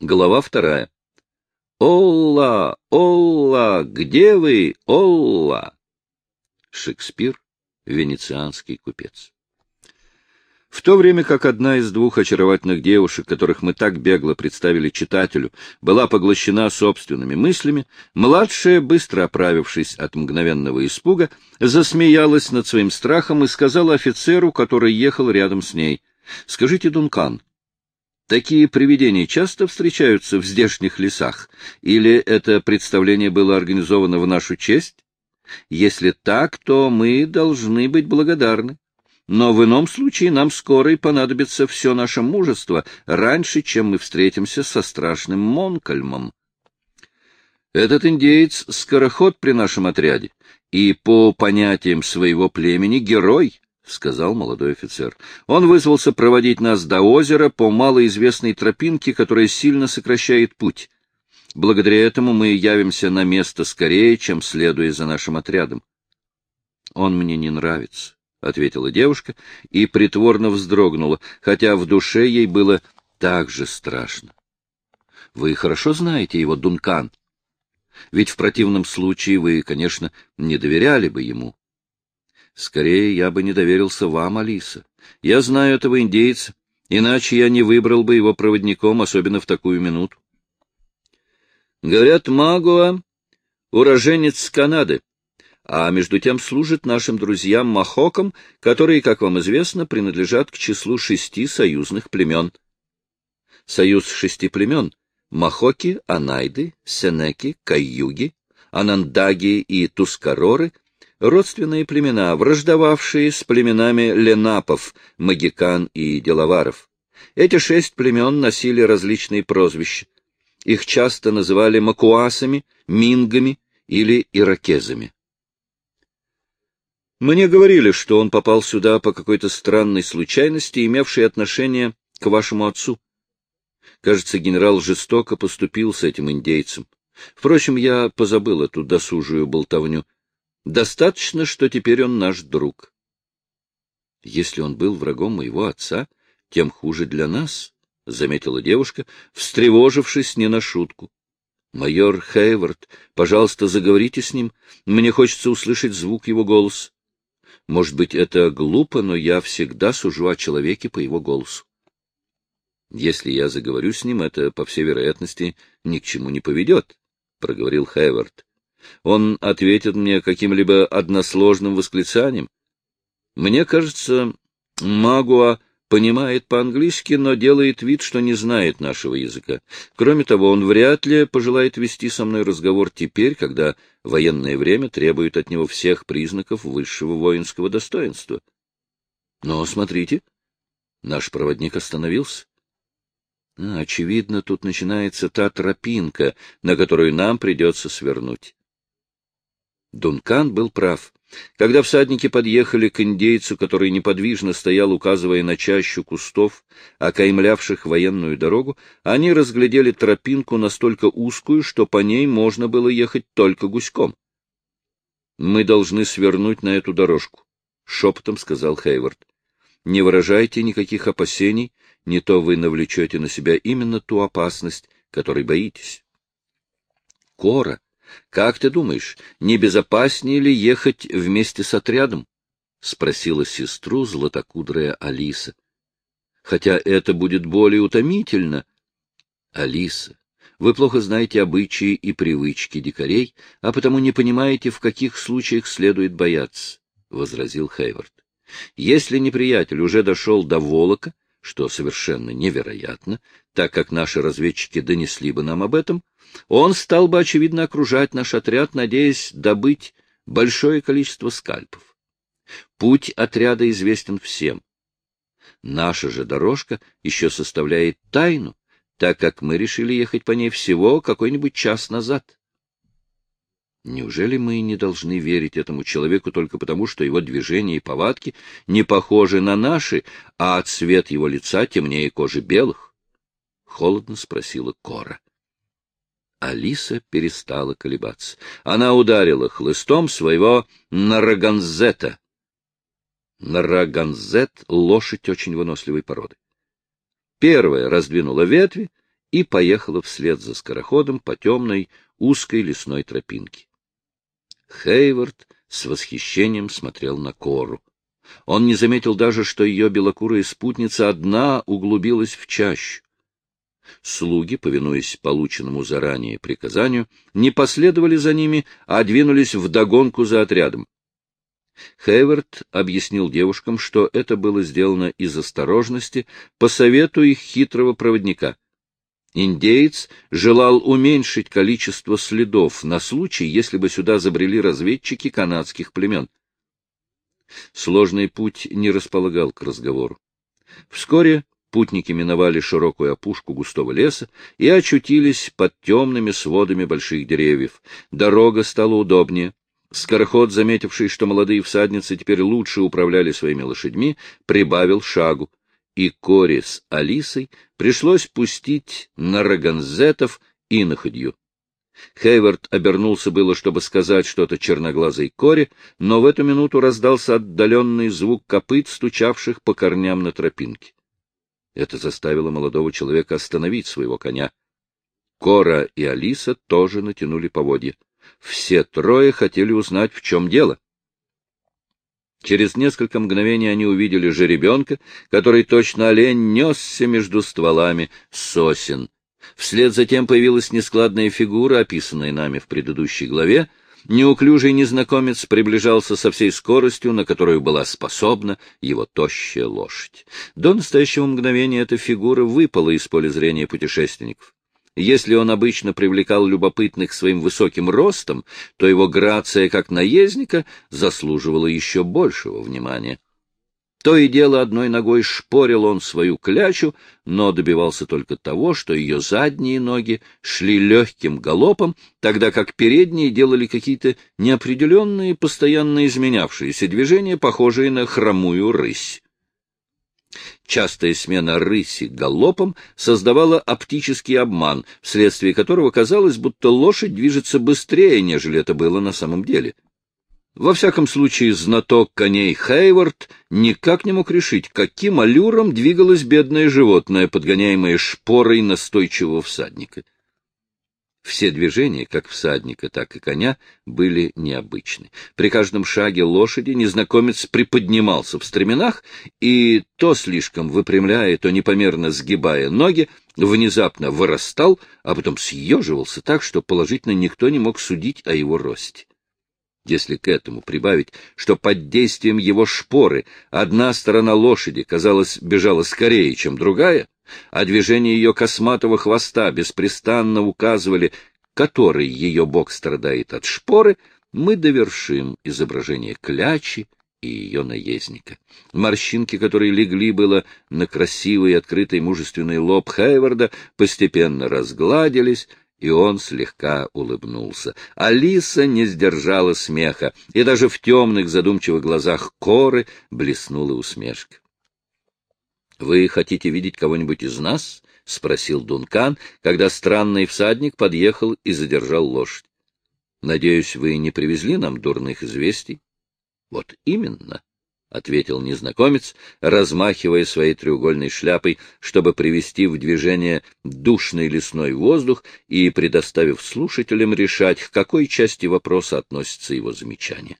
Глава вторая. «Олла! Олла! Где вы, Олла?» Шекспир, венецианский купец. В то время как одна из двух очаровательных девушек, которых мы так бегло представили читателю, была поглощена собственными мыслями, младшая, быстро оправившись от мгновенного испуга, засмеялась над своим страхом и сказала офицеру, который ехал рядом с ней, «Скажите, Дункан, Такие привидения часто встречаются в здешних лесах, или это представление было организовано в нашу честь? Если так, то мы должны быть благодарны. Но в ином случае нам скоро и понадобится все наше мужество, раньше, чем мы встретимся со страшным Монкольмом. Этот индеец — скороход при нашем отряде, и, по понятиям своего племени, герой —— сказал молодой офицер. Он вызвался проводить нас до озера по малоизвестной тропинке, которая сильно сокращает путь. Благодаря этому мы явимся на место скорее, чем следуя за нашим отрядом. — Он мне не нравится, — ответила девушка и притворно вздрогнула, хотя в душе ей было так же страшно. — Вы хорошо знаете его, Дункан. Ведь в противном случае вы, конечно, не доверяли бы ему. Скорее, я бы не доверился вам, Алиса. Я знаю этого индейца, иначе я не выбрал бы его проводником, особенно в такую минуту. Говорят, Магуа — уроженец Канады, а между тем служит нашим друзьям Махокам, которые, как вам известно, принадлежат к числу шести союзных племен. Союз шести племен — Махоки, Анайды, Сенеки, Каюги, Анандаги и Тускароры — родственные племена, враждовавшие с племенами ленапов, магикан и деловаров. Эти шесть племен носили различные прозвища. Их часто называли макуасами, мингами или иракезами. Мне говорили, что он попал сюда по какой-то странной случайности, имевшей отношение к вашему отцу. Кажется, генерал жестоко поступил с этим индейцем. Впрочем, я позабыл эту досужую болтовню. Достаточно, что теперь он наш друг. Если он был врагом моего отца, тем хуже для нас, — заметила девушка, встревожившись не на шутку. — Майор Хейвард, пожалуйста, заговорите с ним. Мне хочется услышать звук его голоса. Может быть, это глупо, но я всегда сужу о человеке по его голосу. Если я заговорю с ним, это, по всей вероятности, ни к чему не поведет, — проговорил Хейвард. Он ответит мне каким-либо односложным восклицанием. Мне кажется, Магуа понимает по-английски, но делает вид, что не знает нашего языка. Кроме того, он вряд ли пожелает вести со мной разговор теперь, когда военное время требует от него всех признаков высшего воинского достоинства. Но смотрите, наш проводник остановился. А, очевидно, тут начинается та тропинка, на которую нам придется свернуть. Дункан был прав. Когда всадники подъехали к индейцу, который неподвижно стоял, указывая на чащу кустов, окаймлявших военную дорогу, они разглядели тропинку настолько узкую, что по ней можно было ехать только гуськом. — Мы должны свернуть на эту дорожку, — шепотом сказал Хейвард. — Не выражайте никаких опасений, не то вы навлечете на себя именно ту опасность, которой боитесь. Кора — Как ты думаешь, не безопаснее ли ехать вместе с отрядом? — спросила сестру златокудрая Алиса. — Хотя это будет более утомительно. — Алиса, вы плохо знаете обычаи и привычки дикарей, а потому не понимаете, в каких случаях следует бояться, — возразил Хейвард. — Если неприятель уже дошел до Волока, что совершенно невероятно, так как наши разведчики донесли бы нам об этом, он стал бы, очевидно, окружать наш отряд, надеясь добыть большое количество скальпов. Путь отряда известен всем. Наша же дорожка еще составляет тайну, так как мы решили ехать по ней всего какой-нибудь час назад. Неужели мы не должны верить этому человеку только потому, что его движения и повадки не похожи на наши, а цвет его лица темнее кожи белых? — холодно спросила Кора. Алиса перестала колебаться. Она ударила хлыстом своего нараганзета. Нараганзет — лошадь очень выносливой породы. Первая раздвинула ветви, и поехала вслед за скороходом по темной узкой лесной тропинке. Хейвард с восхищением смотрел на Кору. Он не заметил даже, что ее белокурая спутница одна углубилась в чащу. Слуги, повинуясь полученному заранее приказанию, не последовали за ними, а двинулись вдогонку за отрядом. Хейвард объяснил девушкам, что это было сделано из осторожности по совету их хитрого проводника. Индеец желал уменьшить количество следов на случай, если бы сюда забрели разведчики канадских племен. Сложный путь не располагал к разговору. Вскоре путники миновали широкую опушку густого леса и очутились под темными сводами больших деревьев. Дорога стала удобнее. Скороход, заметивший, что молодые всадницы теперь лучше управляли своими лошадьми, прибавил шагу, и Кори с Алисой пришлось пустить на Роганзетов иноходью. Хейвард обернулся было, чтобы сказать что-то черноглазой Коре, но в эту минуту раздался отдаленный звук копыт, стучавших по корням на тропинке. Это заставило молодого человека остановить своего коня. Кора и Алиса тоже натянули поводья. Все трое хотели узнать, в чем дело. Через несколько мгновений они увидели жеребенка, который точно олень несся между стволами сосен. Вслед затем появилась нескладная фигура, описанная нами в предыдущей главе. Неуклюжий незнакомец приближался со всей скоростью, на которую была способна его тощая лошадь. До настоящего мгновения эта фигура выпала из поля зрения путешественников. Если он обычно привлекал любопытных своим высоким ростом, то его грация как наездника заслуживала еще большего внимания. То и дело одной ногой шпорил он свою клячу, но добивался только того, что ее задние ноги шли легким галопом, тогда как передние делали какие-то неопределенные, постоянно изменявшиеся движения, похожие на хромую рысь. Частая смена рыси галопом создавала оптический обман, вследствие которого казалось, будто лошадь движется быстрее, нежели это было на самом деле. Во всяком случае, знаток коней Хейвард никак не мог решить, каким аллюром двигалось бедное животное, подгоняемое шпорой настойчивого всадника. Все движения, как всадника, так и коня, были необычны. При каждом шаге лошади незнакомец приподнимался в стременах и, то слишком выпрямляя, то непомерно сгибая ноги, внезапно вырастал, а потом съеживался так, что положительно никто не мог судить о его росте. Если к этому прибавить, что под действием его шпоры одна сторона лошади, казалось, бежала скорее, чем другая, а движения ее косматого хвоста беспрестанно указывали, который ее бок страдает от шпоры, мы довершим изображение клячи и ее наездника. Морщинки, которые легли было на красивый открытый мужественный лоб Хейварда, постепенно разгладились, и он слегка улыбнулся. Алиса не сдержала смеха, и даже в темных задумчивых глазах Коры блеснула усмешка. — Вы хотите видеть кого-нибудь из нас? — спросил Дункан, когда странный всадник подъехал и задержал лошадь. — Надеюсь, вы не привезли нам дурных известий? — Вот именно, — ответил незнакомец, размахивая своей треугольной шляпой, чтобы привести в движение душный лесной воздух и предоставив слушателям решать, к какой части вопроса относится его замечание.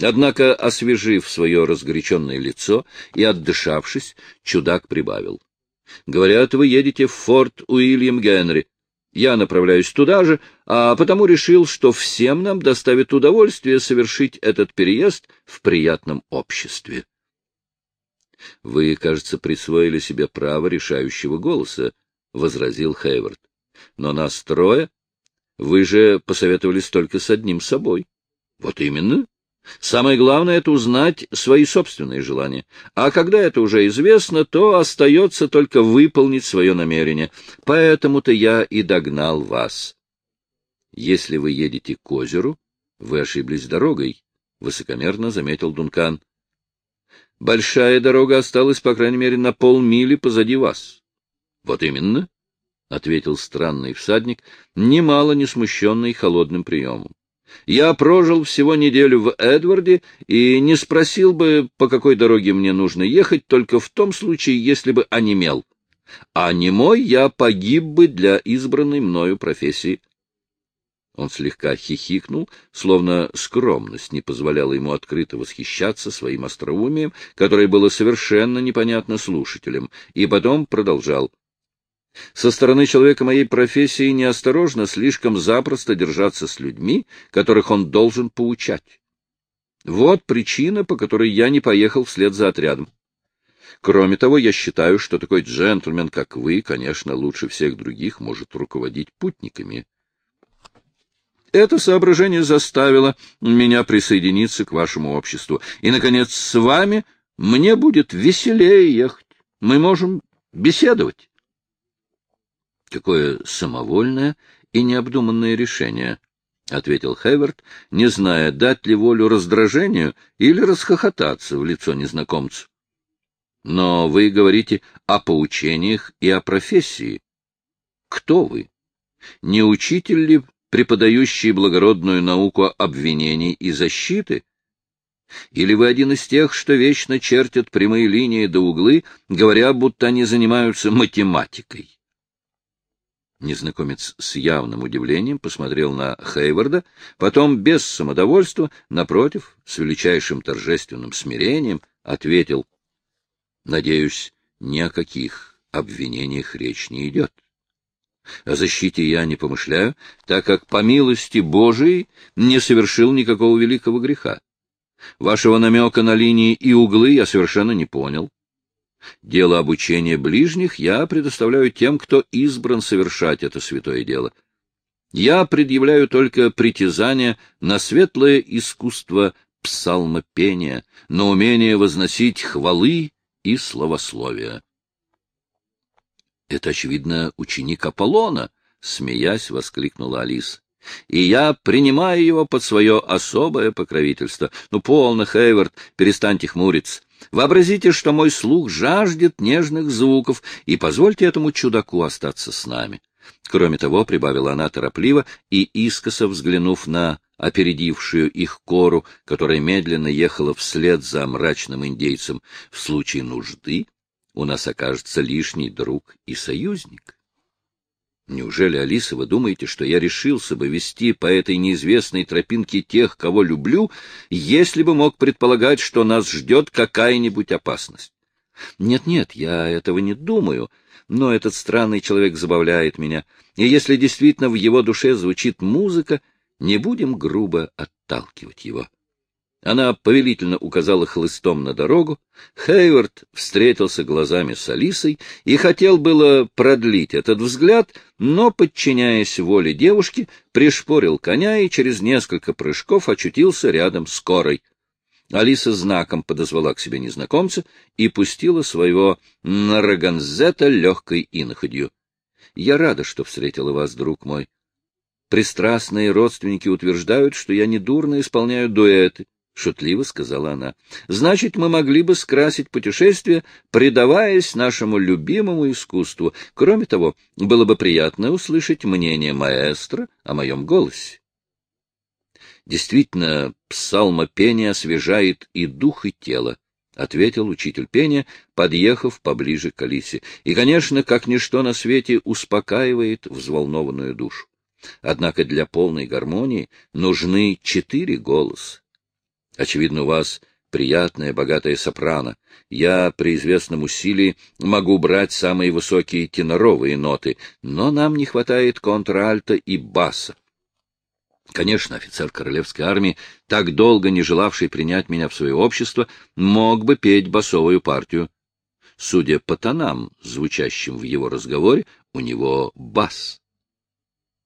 Однако, освежив свое разгоряченное лицо и отдышавшись, чудак прибавил. — Говорят, вы едете в форт Уильям Генри. Я направляюсь туда же, а потому решил, что всем нам доставит удовольствие совершить этот переезд в приятном обществе. — Вы, кажется, присвоили себе право решающего голоса, — возразил Хейвард. — Но нас трое. Вы же посоветовались только с одним собой. — Вот именно. Самое главное — это узнать свои собственные желания. А когда это уже известно, то остается только выполнить свое намерение. Поэтому-то я и догнал вас. Если вы едете к озеру, вы ошиблись дорогой, — высокомерно заметил Дункан. Большая дорога осталась, по крайней мере, на полмили позади вас. — Вот именно, — ответил странный всадник, немало не смущенный холодным приемом. Я прожил всего неделю в Эдварде и не спросил бы, по какой дороге мне нужно ехать, только в том случае, если бы онемел. а не мой я погиб бы для избранной мною профессии. Он слегка хихикнул, словно скромность не позволяла ему открыто восхищаться своим остроумием, которое было совершенно непонятно слушателям, и потом продолжал. Со стороны человека моей профессии неосторожно слишком запросто держаться с людьми, которых он должен поучать. Вот причина, по которой я не поехал вслед за отрядом. Кроме того, я считаю, что такой джентльмен, как вы, конечно, лучше всех других может руководить путниками. Это соображение заставило меня присоединиться к вашему обществу. И, наконец, с вами мне будет веселее ехать. Мы можем беседовать. Какое самовольное и необдуманное решение, — ответил Хейвард, не зная, дать ли волю раздражению или расхохотаться в лицо незнакомцу. — Но вы говорите о поучениях и о профессии. Кто вы? Не учитель ли преподающий благородную науку обвинений и защиты? Или вы один из тех, что вечно чертят прямые линии до углы, говоря, будто они занимаются математикой? Незнакомец с явным удивлением посмотрел на Хейварда, потом без самодовольства, напротив, с величайшим торжественным смирением, ответил, — Надеюсь, ни о каких обвинениях речь не идет. О защите я не помышляю, так как по милости Божией не совершил никакого великого греха. Вашего намека на линии и углы я совершенно не понял. Дело обучения ближних я предоставляю тем, кто избран совершать это святое дело. Я предъявляю только притязание на светлое искусство псалмопения, на умение возносить хвалы и славословия. — Это, очевидно, ученик Аполлона, — смеясь, воскликнула Алис. — И я принимаю его под свое особое покровительство. Ну, полно, Хейвард, перестаньте хмуриться. Вообразите, что мой слух жаждет нежных звуков, и позвольте этому чудаку остаться с нами. Кроме того, — прибавила она торопливо и искоса взглянув на опередившую их кору, которая медленно ехала вслед за мрачным индейцем, в случае нужды у нас окажется лишний друг и союзник. Неужели, Алиса, вы думаете, что я решился бы вести по этой неизвестной тропинке тех, кого люблю, если бы мог предполагать, что нас ждет какая-нибудь опасность? Нет-нет, я этого не думаю, но этот странный человек забавляет меня, и если действительно в его душе звучит музыка, не будем грубо отталкивать его. Она повелительно указала хлыстом на дорогу. Хейвард встретился глазами с Алисой и хотел было продлить этот взгляд, но, подчиняясь воле девушки, пришпорил коня и через несколько прыжков очутился рядом с Корой. Алиса знаком подозвала к себе незнакомца и пустила своего Нараганзета легкой иноходью. — Я рада, что встретила вас, друг мой. Пристрастные родственники утверждают, что я недурно исполняю дуэты. — шутливо сказала она. — Значит, мы могли бы скрасить путешествие, предаваясь нашему любимому искусству. Кроме того, было бы приятно услышать мнение маэстро о моем голосе. Действительно, псалмопение освежает и дух, и тело, — ответил учитель пения, подъехав поближе к Алисе. И, конечно, как ничто на свете успокаивает взволнованную душу. Однако для полной гармонии нужны четыре голоса. Очевидно, у вас приятная, богатая сопрано. Я при известном усилии могу брать самые высокие теноровые ноты, но нам не хватает контральта и баса. Конечно, офицер королевской армии, так долго не желавший принять меня в свое общество, мог бы петь басовую партию. Судя по тонам, звучащим в его разговоре, у него бас.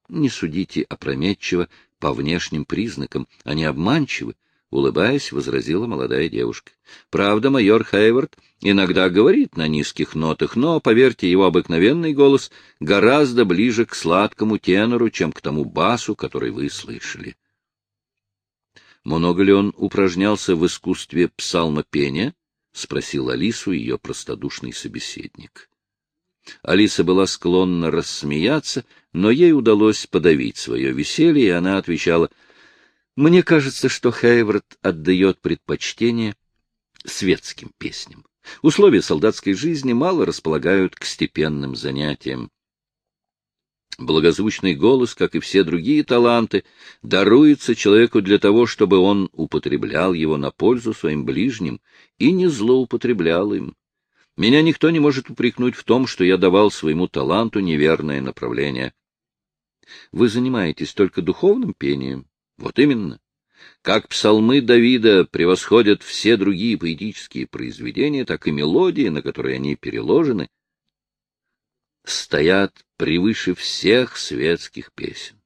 Не судите опрометчиво по внешним признакам, они обманчивы, улыбаясь, возразила молодая девушка. Правда, майор Хейвард иногда говорит на низких нотах, но, поверьте, его обыкновенный голос гораздо ближе к сладкому тенору, чем к тому басу, который вы слышали. Много ли он упражнялся в искусстве псалмопения? — спросил Алису ее простодушный собеседник. Алиса была склонна рассмеяться, но ей удалось подавить свое веселье, и она отвечала — мне кажется, что Хейвард отдает предпочтение светским песням. Условия солдатской жизни мало располагают к степенным занятиям. Благозвучный голос, как и все другие таланты, даруется человеку для того, чтобы он употреблял его на пользу своим ближним и не злоупотреблял им. Меня никто не может упрекнуть в том, что я давал своему таланту неверное направление. Вы занимаетесь только духовным пением? Вот именно. Как псалмы Давида превосходят все другие поэтические произведения, так и мелодии, на которые они переложены, стоят превыше всех светских песен.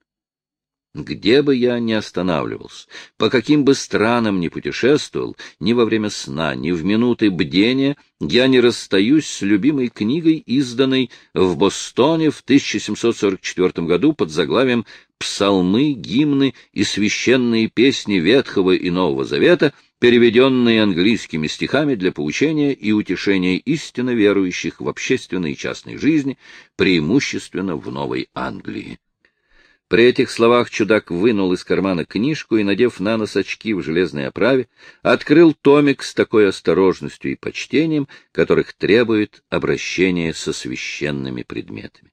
Где бы я ни останавливался, по каким бы странам ни путешествовал, ни во время сна, ни в минуты бдения, я не расстаюсь с любимой книгой, изданной в Бостоне в 1744 году под заглавием «Псалмы, гимны и священные песни Ветхого и Нового Завета», переведенные английскими стихами для поучения и утешения истинно верующих в общественной и частной жизни, преимущественно в Новой Англии. При этих словах чудак вынул из кармана книжку и, надев на нос очки в железной оправе, открыл томик с такой осторожностью и почтением, которых требует обращение со священными предметами.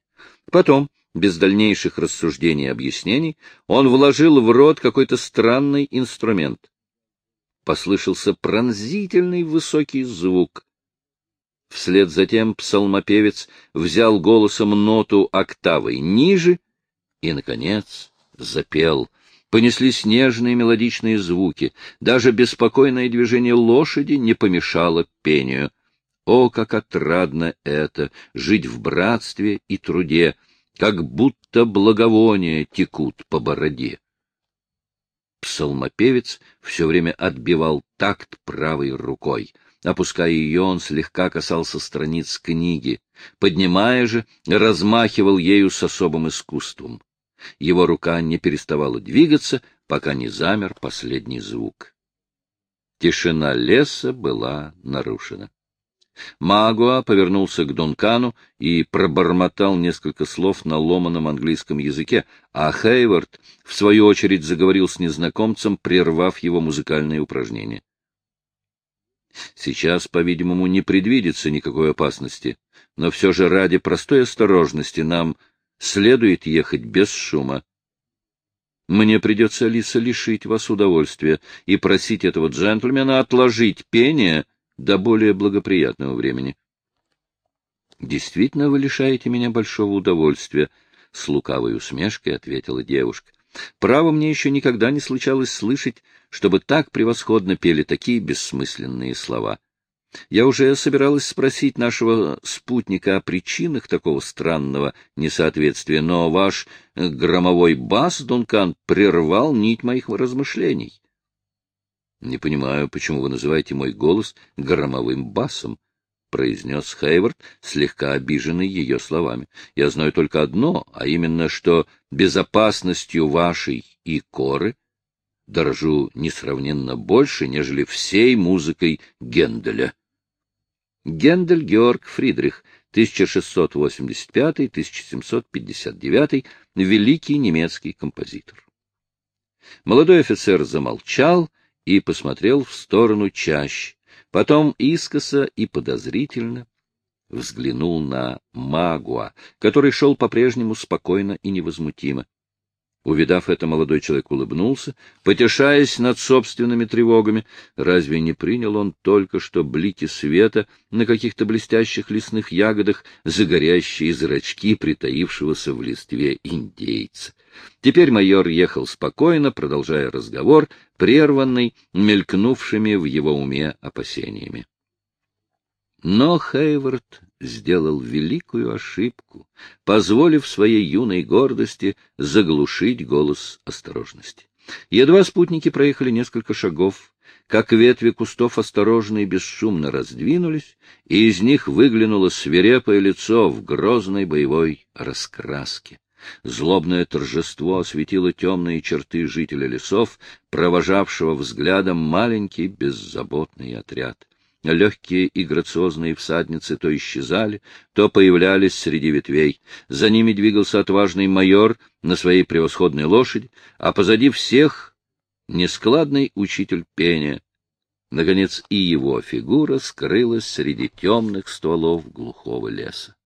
Потом, без дальнейших рассуждений и объяснений, он вложил в рот какой-то странный инструмент. Послышался пронзительный высокий звук. Вслед за тем псалмопевец взял голосом ноту октавой ниже и, наконец, запел. Понеслись нежные мелодичные звуки. Даже беспокойное движение лошади не помешало пению. О, как отрадно это — жить в братстве и труде, как будто благовония текут по бороде. Псалмопевец все время отбивал такт правой рукой. Опуская ее, он слегка касался страниц книги. Поднимая же, размахивал ею с особым искусством. Его рука не переставала двигаться, пока не замер последний звук. Тишина леса была нарушена. Магуа повернулся к Дункану и пробормотал несколько слов на ломаном английском языке, а Хейвард, в свою очередь, заговорил с незнакомцем, прервав его музыкальные упражнения. Сейчас, по-видимому, не предвидится никакой опасности, но все же ради простой осторожности нам следует ехать без шума. Мне придется, Алиса, лишить вас удовольствия и просить этого джентльмена отложить пение до более благоприятного времени. — Действительно, вы лишаете меня большого удовольствия, — с лукавой усмешкой ответила девушка. — Право, мне еще никогда не случалось слышать, чтобы так превосходно пели такие бессмысленные слова. Я уже собиралась спросить нашего спутника о причинах такого странного несоответствия, но ваш громовой бас, Дункан, прервал нить моих размышлений. Не понимаю, почему вы называете мой голос громовым басом, произнес Хейвард, слегка обиженный ее словами. Я знаю только одно, а именно, что безопасностью вашей и коры дорожу несравненно больше, нежели всей музыкой Генделя. Гендель Георг Фридрих, 1685-1759, великий немецкий композитор. Молодой офицер замолчал и посмотрел в сторону чащ, потом искоса и подозрительно взглянул на Магуа, который шел по-прежнему спокойно и невозмутимо. Увидав это, молодой человек улыбнулся, потешаясь над собственными тревогами. Разве не принял он только что блики света на каких-то блестящих лесных ягодах, загорящие зрачки притаившегося в листве индейца? Теперь майор ехал спокойно, продолжая разговор, прерванный мелькнувшими в его уме опасениями. Но Хейвард сделал великую ошибку, позволив своей юной гордости заглушить голос осторожности. Едва спутники проехали несколько шагов, как ветви кустов осторожно и бесшумно раздвинулись, и из них выглянуло свирепое лицо в грозной боевой раскраске. Злобное торжество осветило темные черты жителя лесов, провожавшего взглядом маленький беззаботный отряд. Легкие и грациозные всадницы то исчезали, то появлялись среди ветвей. За ними двигался отважный майор на своей превосходной лошади, а позади всех — нескладный учитель пения. Наконец и его фигура скрылась среди темных стволов глухого леса.